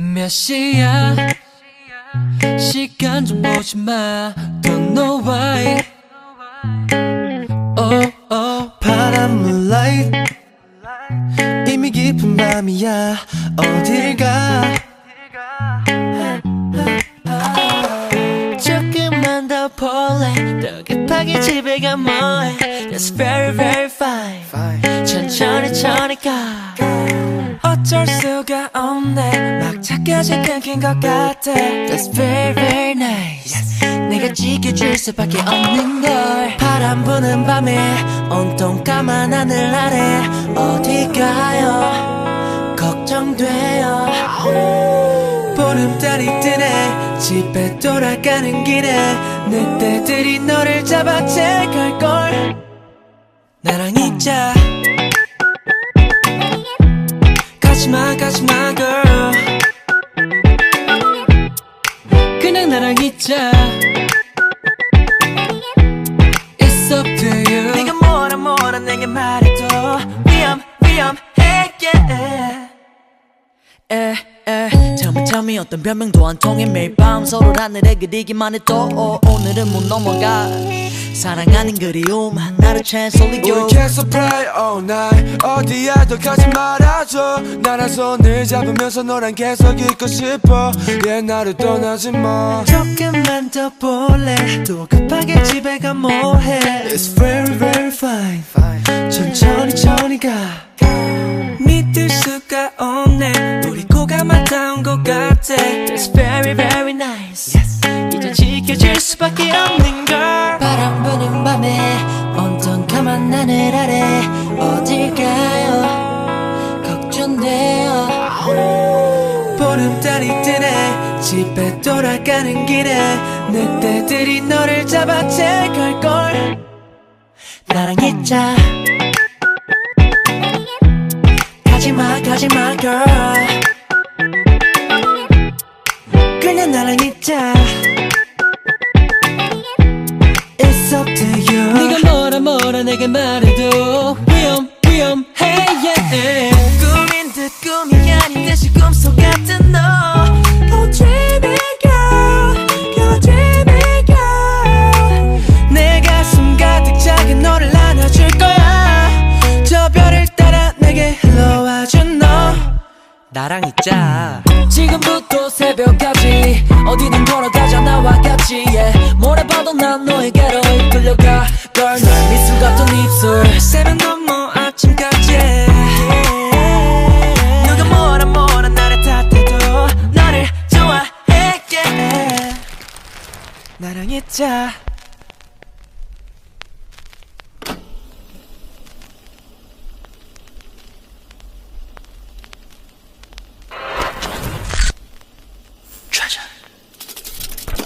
몇 시야? 시간 좀 보지 마. Don't know why. Oh, oh. 파란 moonlight. 이미 깊은 밤이야. 어딜 가? 조금만 더 볼래. 더 급하게 집에 가 뭐해. That's very very fine. 천천히 천천히 가 어쩔 수가 없네. 막차까지 끊긴 것 같아. That's very very nice. 내가 지켜줄 수밖에 없는 걸. 바람 부는 밤에 온통 까만 하늘 아래 어디 가요? 걱정돼요. 보름달이 뜨네. 집에 돌아가는 길에 늑대들이 너를 잡아 채 갈걸. 나랑 있자 가지마 가지마 girl. 그냥 나랑 있자. It's up to you. 네가 뭐라 뭐라 내게 말해도 위험 위험해 tell me 어떤 변명도 안 통해 매일 밤 서로 하늘에 그리기만 해도 어, 오늘은 못 넘어가 사랑하는 그리움 나를 채솔리고 우리 계속 pray all night. 어디에도 가지 말아줘. 나랑 손을 잡으면서 너랑 계속 있고 싶어. yeah 나를 떠나지 마. 조금만 더 볼래. 또 급하게 집에 가 뭐해. It's very very fine. 천천히 천천히 가. 믿을 수가 없네. 우리 코가 맞닿은 것 같아. That's very very nice. 이제 지켜줄 수밖에 없는 걸 바람 부는 밤에 온통 까만 하늘 아래 어딜 가요? 걱정돼요. 보름달이 뜨네. 집에 돌아가는 길에 늑대들이 너를 잡아채 갈걸. 나랑 있자. 가지마 가지마 girl. 그냥 나랑 있자 네가 뭐라 뭐라 내게 말해도 위험 위험해 yeah. 꿈인 듯 꿈이 아닌 듯이 꿈속 같은 너 나랑 있자. 지금부터 새벽까지 어디든 걸어가자 나와 같이 yeah. 뭐래 봐도 난 너에게로 이끌려가. 널 미술 같은 입술. 새벽 넘어 아침까지 누가 뭐라 뭐라 나를 탓해도 너를 yeah. 나랑 있자